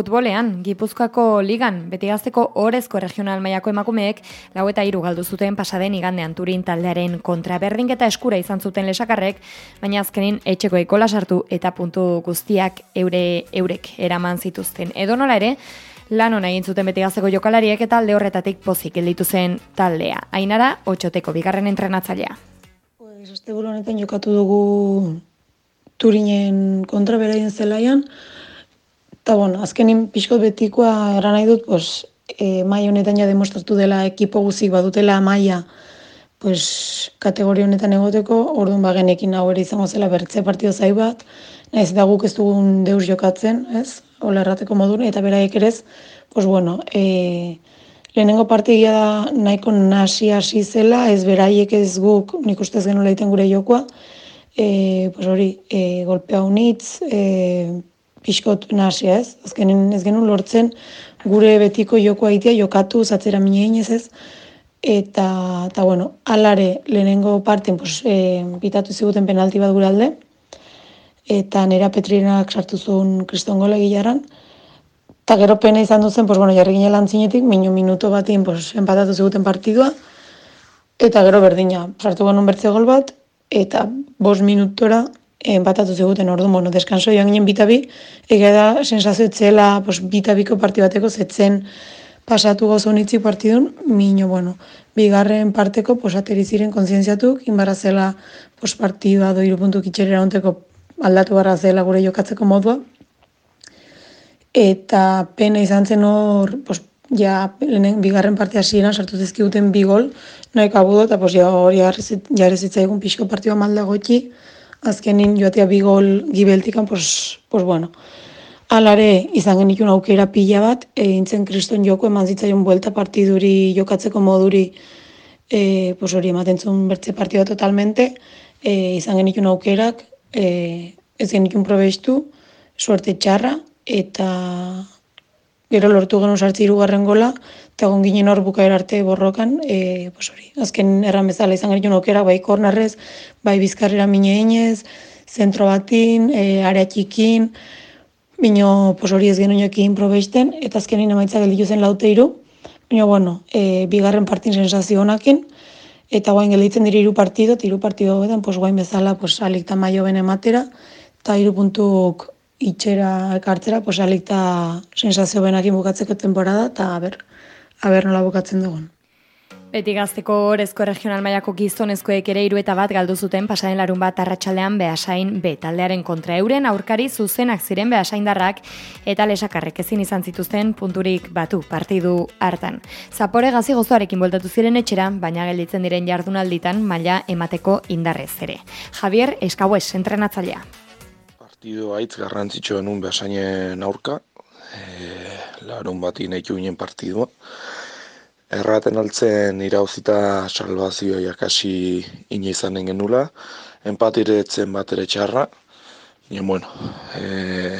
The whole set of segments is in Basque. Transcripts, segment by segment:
Futbolean, Gipuzkoako ligan, beti gazteko orezko regional maiako emakumeek, lau eta iru galdu zuten pasaden igandean turin taldearen kontra berdinketa eskura izan zuten lesakarrek, baina azkenin etxeko ikola sartu eta puntu guztiak eure eurek eraman zituzten. Edo nola ere, lan hona egin zuten beti gazteko jokalariek eta alde horretatik pozik gelditu zen taldea. Ainara, otxoteko bigarren entrenatzailea. Pues, este honetan jokatu dugu turinen kontra beraien zelaian, Eta, bueno, azkenin pixko betikoa eran nahi dut, pues, e, mai honetan ja demostratu dela ekipo guzik badutela maia pues, kategoria honetan egoteko, orduan bagenekin hau ere izango zela bertze partio zai bat, nahiz da guk ez dugun deus jokatzen, ez? Ola errateko modun, eta beraiek ere pues, bueno, e, lehenengo partigia da nahiko nasi hasi zela, ez beraiek ez guk, nik ustez genuen gure jokoa, e, pues hori, e, golpea unitz, e, pixkot nasi ez, azkenen ez genuen lortzen gure betiko joko aitea jokatu zatzera mine ez ez, eta, eta bueno, alare lehenengo parten pues, e, bitatu ziguten penalti bat gure alde, eta nera Petrinak sartu zuen kriston gole gilaran, eta gero pena izan duzen, pues, bueno, jarri ginen lantzinetik, minu minuto batien pues, empatatu ziguten partidua, eta gero berdina, sartu genuen bertze gol bat, eta bos minutora enpatatu ziguten. Ordu, bueno, deskanso joan ginen bitabi, ega da, sensazio etzela, pues, bitabiko parti bateko zetzen pasatu gozo nitzi partidun, minio, bueno, bigarren parteko, pues, ateriziren kontzientziatuk, inbarra zela, pues, partidua do irupuntu kitxerera onteko aldatu barra zela gure jokatzeko modua, eta pena izan zen hor, pues, ja, lehenen, bigarren parte hasieran sartu zizkiguten bigol, noek abudo, eta pues, ja, hori jarri zitzaigun pixko partidua malda gotxi, azkenin joatea bigol gibeltikan, pues, pues bueno, alare izan genikun aukera pila bat, egin zen kriston joko eman zitzaion buelta partiduri jokatzeko moduri, e, pues hori ematen zuen bertze partidua totalmente, e, izan genikun aukerak, e, ez genikun probestu, suerte txarra, eta gero lortu genuen sartzi irugarren gola, eta egon ginen hor bukaer arte borrokan, e, pues hori, azken erran bezala izan garen okera, bai kornarrez, bai bizkarrera mine inez, zentro batin, e, area txikin, bino, pues hori ez genuen jokin probesten, eta azkenin emaitza gelditu zen laute iru, bino, bueno, e, bigarren partin sensazio honakin, eta guain gelditzen dira iru partido, eta iru partido edan, pues guain bezala, pues alik maio ben ematera, eta iru puntuk itxera ekartzera, pues alik sensazio benakin bukatzeko temporada, eta ber, aber nola bukatzen dugun. Beti gazteko orezko regional maiako gizonezkoek ere iru eta bat galdu zuten pasaren larun bat arratsaldean behasain B taldearen kontra euren aurkari zuzenak ziren behasaindarrak eta lesakarrek ezin izan zituzten punturik batu partidu hartan. Zapore gazi gozoarekin boltatu ziren etxera, baina gelditzen diren jardunalditan maila emateko indarrez ere. Javier Eskabues, entrenatzailea. Partidu haitz garrantzitsua nun behasainen aurka, e, larun bat inaitu ginen partidua. Erraten altzen irauzita salvazioa jakasi ina izanen genula, empatiretzen bat ere txarra, Nien, bueno, e,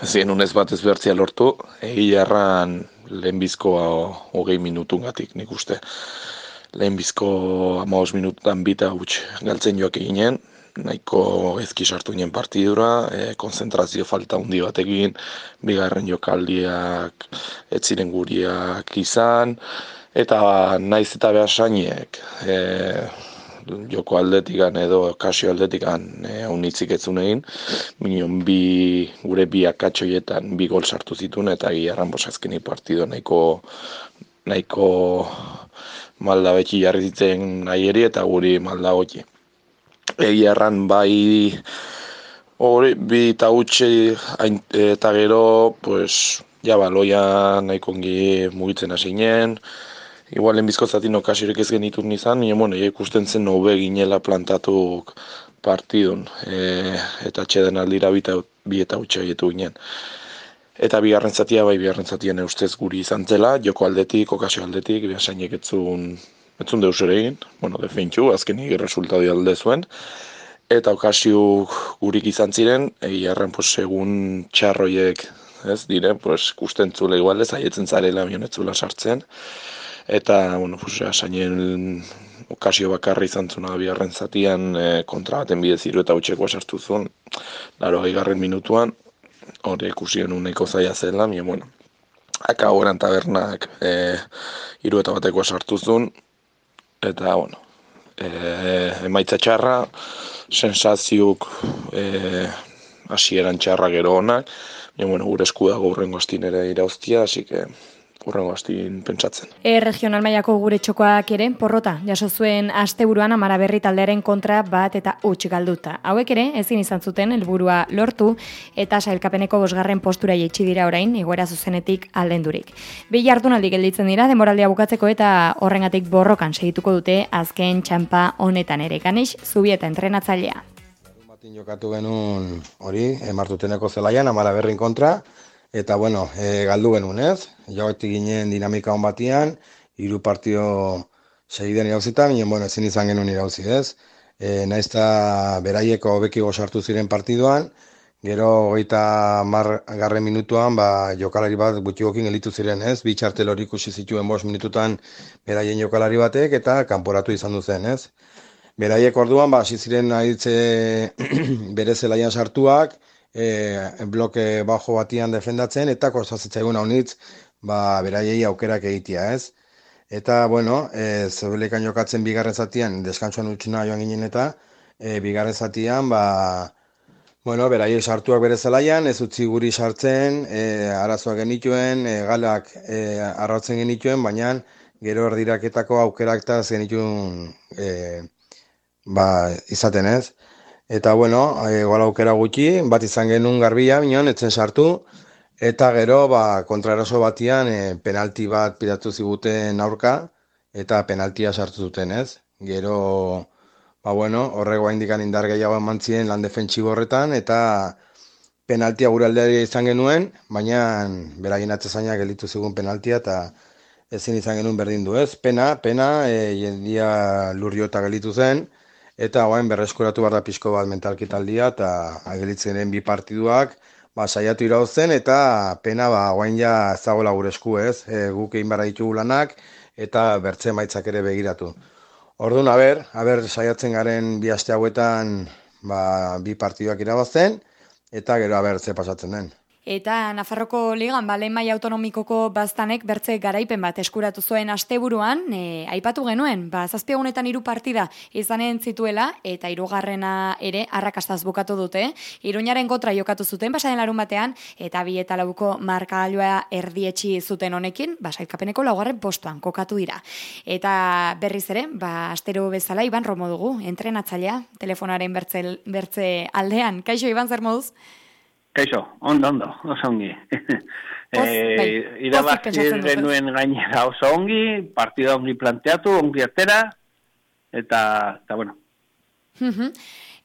ezien unez bat ez behartzia lortu, egi jarran lehenbizkoa hogei minutun gatik, nik uste. Lehenbizko amaos minututan bita huts galtzen joak eginen, nahiko ezki sartu ginen partidura, e, konzentrazio falta handi batekin, bigarren jokaldiak ez ziren guriak izan, eta naiz eta behar sainiek, e, joko aldetikan edo kasio aldetikan e, unitzik ez egin, minion bi, gure bi akatxoietan bi gol sartu zituen, eta giarran bosazkeni partido nahiko, nahiko malda beti jarri zitzen nahi eri eta guri malda goti egia erran bai hori bi eta utxe eta gero pues ja baloia nahi kongi mugitzen hasi ginen. Igual lehenbizko zatin okasirek ez genitu nizan nire bueno, ikusten zen nobe ginela plantatuk partidun e, eta txeden aldira bi, bi eta utxe haietu ginen. Eta bigarren zatia bai bigarren zatian ustez guri izan zela joko aldetik, okasio aldetik, behasainek etzun etzun deus ere egin, bueno, defintxu, azkenik resultatu alde zuen, eta okazio gurik izan ziren, egi erren, pues, egun txarroiek, ez, dire, pues, kusten zule igual ez, aietzen zarela mionetzula sartzen, eta, bueno, pues, asainen okazio bakarri izan zuna biharren zatian, e, kontra baten bidez iru eta utxekoa sartu zuen, laro, garren minutuan, hori ikusi nahiko zaila zela, mire, bueno, akagoeran tabernak e, iru eta bateko sartu zuen, eta, bueno, e, emaitza txarra, sensaziuk e, asieran txarra gero honak, bueno, gure esku dago urrengo astinere irauztia, hasi que urrengo astin pentsatzen. E, regional mailako gure txokoak ere, porrota, jaso zuen asteburuan amara berri taldearen kontra bat eta huts galduta. Hauek ere, ezin izan zuten helburua lortu eta sailkapeneko bosgarren postura jetxi dira orain, egoera zuzenetik aldendurik. Bi jardunaldi gelditzen dira, demoraldia bukatzeko eta horrengatik borrokan segituko dute azken txampa honetan ere. Ganix, zubieta entrenatzailea. Batin jokatu genuen hori, emartuteneko zelaian, amara berrin kontra, Eta, bueno, e, galdu genuen, ez? Jauetik ginen dinamika hon batian, hiru partio segiden irauzita, ginen, bueno, ezin izan genuen irauzi, ez? E, Naizta beraieko hobeki sartu ziren partiduan, gero hogeita mar garren minutuan, ba, jokalari bat gutxiokin elitu ziren, ez? Bi txartel hori ikusi zituen bost minututan beraien jokalari batek, eta kanporatu izan duzen, ez? Beraiek orduan, ba, ziren ahitze bere zelaian sartuak, e, bloke bajo batian defendatzen eta kostazitzaigun haunitz ba, beraiei aukerak egitea ez. Eta, bueno, e, zebelekan jokatzen bigarren zatian, deskantzuan utxuna joan ginen eta e, bigarren zatian, ba, bueno, beraiei sartuak bere zelaian, ez utzi guri sartzen, e, arazoak genituen, e, galak e, arrautzen genituen, baina gero erdiraketako aukerak eta genituen e, ba, izaten ez. Eta bueno, igual aukera gutxi, bat izan genuen garbia, minon, etzen sartu, eta gero, ba, kontraeraso batian, e, penalti bat pidatu ziguten aurka, eta penaltia sartu zuten, ez? Gero, ba, bueno, horrego indikan indar gehiago eman ziren lan defentsibo horretan, eta penaltia gure aldeari izan genuen, baina beragin atzezaina gelitu zigun penaltia, eta ezin izan genuen berdin du, ez? Pena, pena, e, jendia lurriota gelitu zen, eta guain berreskuratu behar da pixko bat mentalki taldia eta agelitzen bi partiduak ba, saiatu irauzen eta pena ba, guain ja zagoela gure esku ez, e, guk egin barra ditugu lanak eta bertzen maitzak ere begiratu. Orduan, haber, haber saiatzen garen bi aste hauetan ba, bi partiduak irabazten eta gero haber ze pasatzen den. Eta Nafarroko ligan, balen mai autonomikoko baztanek bertze garaipen bat eskuratu zuen asteburuan, e, aipatu genuen, ba, zazpiegunetan hiru partida izanen zituela, eta hirugarrena ere arrakastaz bukatu dute. Iruñaren kontra jokatu zuten, basaden larun batean, eta bi eta lauko marka erdietxi zuten honekin, basailkapeneko laugarren postuan kokatu dira. Eta berriz ere, ba, astero bezala, Iban Romo dugu, entrenatzailea, telefonaren bertze, bertze aldean. Kaixo, Iban, zer moduz? Kaixo, ondo, ondo, oso ongi. eh, Irabazki genuen gainera oso ongi, partida ongi planteatu, ongi atera, eta, eta bueno.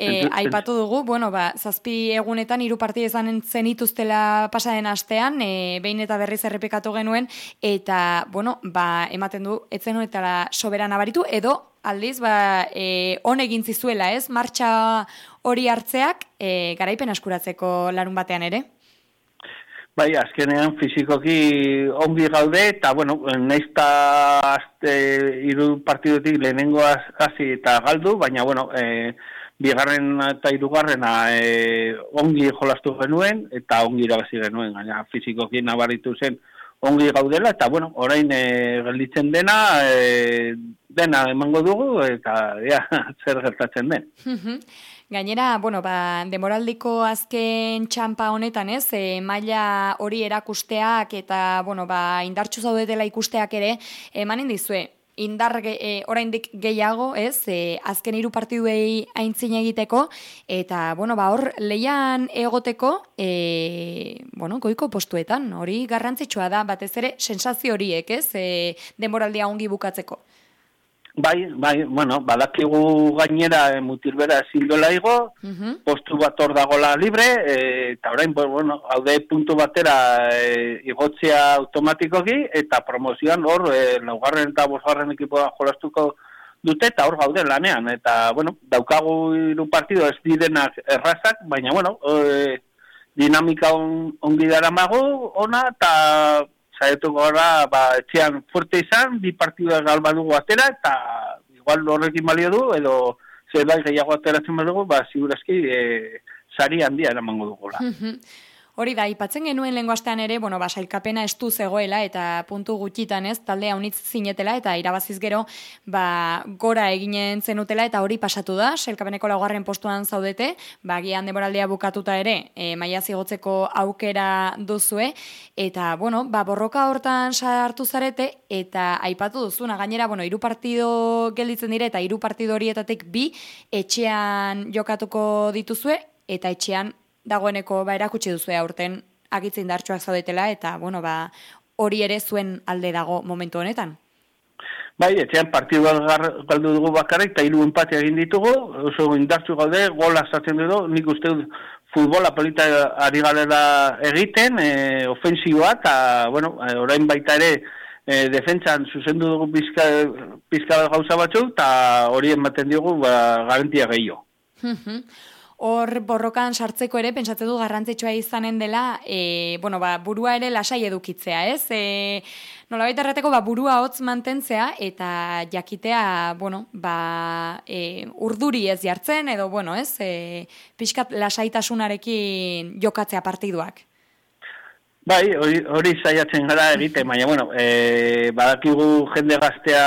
E, aipatu dugu, bueno, ba, zazpi egunetan hiru partide izan zenituztela pasaren astean, e, behin eta berriz errepikatu genuen, eta, bueno, ba, ematen du, etzen honetara soberan abaritu, edo aldiz, ba, e, egin zizuela, ez? Martxa hori hartzeak, e, garaipen askuratzeko larun batean ere? Bai, azkenean fizikoki ongi gaude, eta, bueno, neizta azte iru partidutik lehenengo hasi eta galdu, baina, bueno, e, bigarren eta irugarrena e, ongi jolastu genuen, eta ongi irabazi genuen, gaina fizikoki nabaritu zen, ongi gaudela, eta bueno, orain e, gelditzen dena, e, dena emango dugu, eta ja, zer gertatzen den. Gainera, bueno, ba, demoraldiko azken txampa honetan, ez, e, maila hori erakusteak eta, bueno, ba, indartxu zaudetela ikusteak ere, emanen dizue, indar e, oraindik gehiago, ez? E, azken hiru partiduei aintzin egiteko eta bueno, ba hor leian egoteko, e, bueno, goiko postuetan, hori garrantzitsua da, batez ere sensazio horiek, ez? E, demoraldia ongi bukatzeko. Bai, bai, bueno, badakigu gainera e, mutilbera ezin dola igo, postu bat hor dagola libre, e, eta orain, bueno, haude puntu batera e, igotzea automatikoki, eta promozioan hor, e, laugarren eta bosgarren ekipoa jolastuko dute, eta hor gaude lanean, eta, bueno, daukagu iru partido ez didenak errazak, baina, bueno, e, dinamika on, ongi dara magu, ona, eta saietu gara, ba, etxean fuerte izan, bi partidua galba dugu atera, eta igual horrekin balio du, edo zerbait gehiago ateratzen badugu, ba, segurazki, e, sari handia eramango dugula. Hori da, ipatzen genuen lenguastean ere, bueno, ba, sailkapena estu zegoela eta puntu gutxitan ez, talde haunitz zinetela eta irabaziz gero, ba, gora eginen zenutela eta hori pasatu da, sailkapeneko laugarren postuan zaudete, ba, gian demoraldea bukatuta ere, e, maia zigotzeko aukera duzue, eta, bueno, ba, borroka hortan sartu zarete, eta aipatu duzuna, gainera, bueno, iru partido gelditzen dire, eta iru partido horietatik bi, etxean jokatuko dituzue, eta etxean dagoeneko ba erakutsi duzu aurten agitzen dartsuak zaudetela eta bueno ba hori ere zuen alde dago momentu honetan. Bai, etxean partidu galdu dugu bakarrik, eta hiru empate egin ditugu, oso indartsu gaude, gola zatzen dugu, nik uste futbola polita ari galera egiten, e, ofensiboa, eta, bueno, orain baita ere, e, defentsan zuzendu dugu pizka, pizka gauza batzu, eta hori ematen diogu, ba, garantia gehiago hor borrokan sartzeko ere, pentsatzen du garrantzitsua izanen dela, e, bueno, ba, burua ere lasai edukitzea, ez? E, nola baita errateko, ba, burua hotz mantentzea, eta jakitea, bueno, ba, e, urduri ez jartzen, edo, bueno, ez? E, pixkat lasaitasunarekin jokatzea partiduak. Bai, hori, hori saiatzen gara egite, baina, bueno, e, badakigu jende gaztea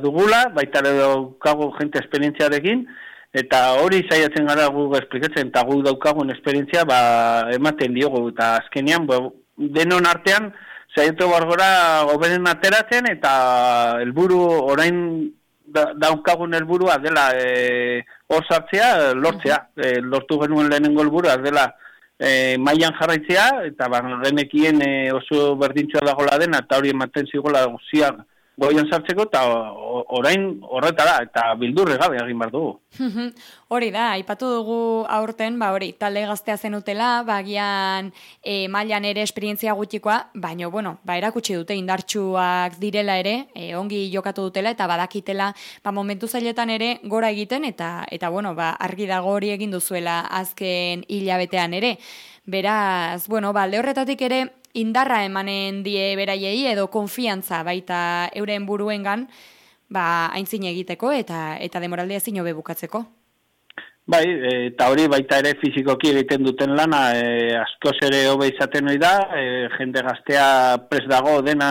dugula, baita edo kago jente esperientziarekin, Eta hori saiatzen gara gu esplikatzen, eta gu daukagun esperientzia ba, ematen diogu, eta azkenean, ba, denon artean, saiatu bargora goberen ateratzen, eta helburu orain daukagun helburua dela e, hor sartzea, lortzea, e, lortu genuen lehenengo helburua dela e, mailan jarraitzea, eta ba, renekien e, oso berdintxoa dagoela dena, eta hori ematen zigoela guziak, goian sartzeko eta orain horretara eta bildurre gabe egin bar dugu. hori da, aipatu dugu aurten, ba hori, talde gaztea zenutela, bagian e, mailan ere esperientzia gutxikoa, baina bueno, ba erakutsi dute indartsuak direla ere, e, ongi jokatu dutela eta badakitela, ba momentu zailetan ere gora egiten eta eta bueno, ba argi dago hori egin duzuela azken hilabetean ere. Beraz, bueno, ba, horretatik ere, indarra emanen die beraiei edo konfiantza baita euren buruengan ba aintzin egiteko eta eta demoraldia ezin hobe bukatzeko. Bai, eta hori baita ere fizikoki egiten duten lana, e, askoz ere hobe izaten hori da, e, jende gaztea pres dago dena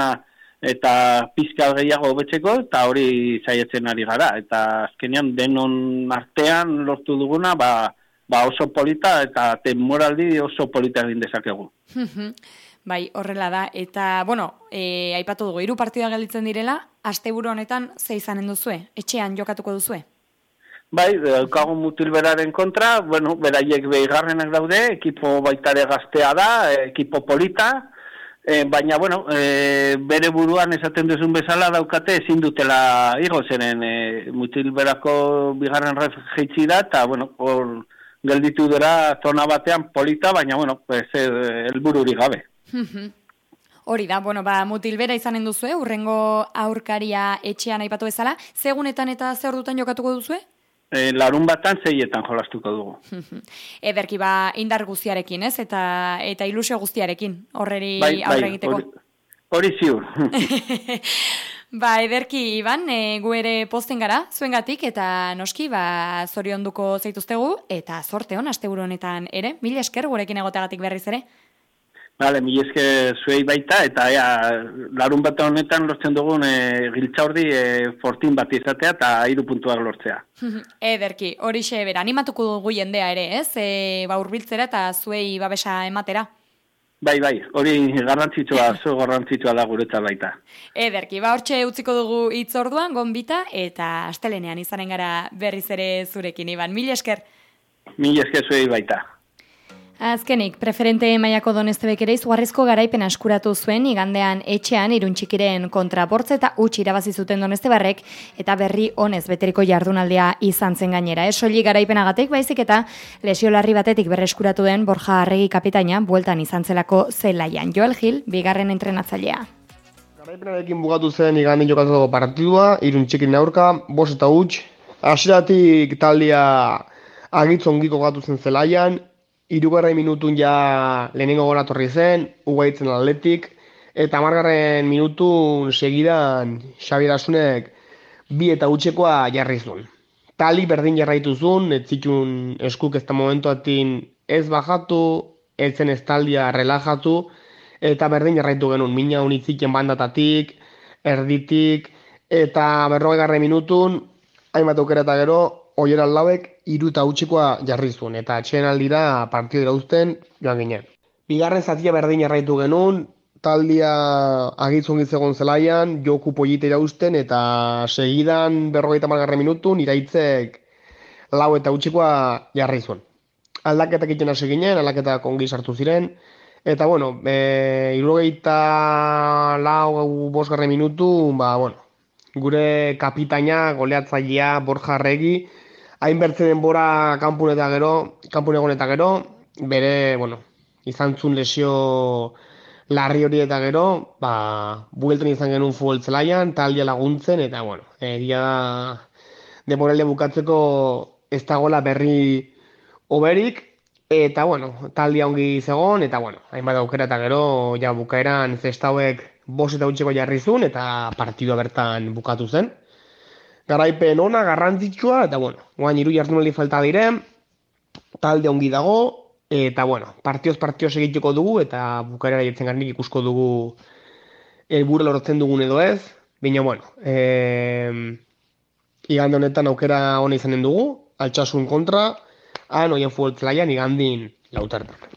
eta pizka gehiago hobetzeko eta hori saiatzen ari gara. Eta azkenean denon artean lortu duguna, ba, ba oso polita eta temoraldi oso polita egin dezakegu. Bai, horrela da. Eta, bueno, e, aipatu dugu, hiru partida gelditzen direla, asteburu honetan ze izanen duzue? Etxean jokatuko duzue? Bai, daukagun mutilberaren kontra, bueno, beraiek behigarrenak daude, ekipo baitare gaztea da, ekipo polita, e, baina, bueno, e, bere buruan esaten duzun bezala daukate ezin dutela igo zenen e, mutilberako bigarren ref jeitzi da, eta, bueno, hor gelditu dira zona batean polita, baina, bueno, pues, el gabe. Hori da, bueno, ba, mutilbera izanen duzue, urrengo aurkaria etxean aipatu bezala, segunetan eta zer dutan jokatuko duzue? E, larun batan zeietan jolastuko dugu. Ederki, ba, indar guztiarekin, ez? Eta, eta ilusio guztiarekin, horreri bai, bai aurre egiteko. Hori ziur. ba, ederki, Iban, e, gu ere posten gara, zuengatik, eta noski, ba, zorionduko zeituztegu, eta zorte hon, aste honetan ere, mila esker gurekin egoteagatik berriz ere. Bale, mi eske zuei baita, eta ea, larun bat honetan lortzen dugun e, giltzaurdi e, fortin bat izatea eta hiru puntuak lortzea. Ederki, hori xe bera, animatuko dugu jendea ere, ez? E, ba, urbiltzera eta zuei babesa ematera. Bai, bai, hori garrantzitsua, zo garrantzitsua da guretza baita. Ederki, ba, hortxe utziko dugu itzorduan, gonbita, eta astelenean izanen gara berriz ere zurekin, Iban. Mil esker? Mil esker zuei baita. Azkenik, preferente maiako donestebek ere izugarrizko garaipen askuratu zuen igandean etxean iruntxikiren kontrabortze eta utxi irabazi zuten donestebarrek eta berri honez beteriko jardunaldia izan zen gainera. Ez soli garaipenagatik baizik eta lesio larri batetik berreskuratu den Borja Arregi kapitaina bueltan izan zelako zelaian. Joel Gil, bigarren entrenatzailea. Garaipenarekin bugatu zen igandien jokatuko partidua, iruntxikiren aurka, bos eta utx, Asiratik taldia agitzon giko gatu zen zelaian, irugarren minutun ja lehenengo gora torri zen, ugaitzen atletik, eta margarren minutun segidan Xabi Dasunek bi eta utxekoa jarri zuen. Tali berdin jarraitu zuen, ez zitun eskuk ez da momentu atin ez bajatu, etzen estaldia relajatu, eta berdin jarraitu genuen, mina unitziken bandatatik, erditik, eta berroi garre minutun, hainbat aukera eta gero, oiera lauek, iru eta utxikoa jarri zuen, eta atxeen aldira partidu irauzten joan ginen. Bigarren zatia berdin jarraitu genuen, taldia agitzun gizegon zelaian, joku polite irauzten, eta segidan berrogeita margarre minutun, iraitzek lau eta utxikoa jarri zuen. Aldaketak itxena hasi ginen, aldaketak ongi sartu ziren, eta bueno, e, irurogeita lau bosgarre minutu, ba, bueno, gure kapitaina, goleatzailea, borja regi, hain bertzen denbora kanpun eta gero, kanpun egon eta gero, bere, bueno, izan zun lesio larri hori eta gero, ba, buelten izan genuen futbol zelaian, taldia laguntzen, eta, bueno, egia da, demoralde bukatzeko ez dagoela berri oberik, eta, bueno, taldia ongi zegon, eta, bueno, hainbat aukera eta gero, ja, bukaeran zestauek bos eta utxeko jarri zuen, eta partidua bertan bukatu zen. Garaipen ona, garrantzitsua, eta, bueno, guain iru jartunaldi falta diren, talde ongi dago, eta, bueno, partioz partioz egituko dugu, eta bukaera jetzen garnik ikusko dugu elbure lortzen dugun edo ez, baina, bueno, eh, igande honetan aukera hona izanen dugu, altxasun kontra, han oien fueltzlaian igandin lautartak.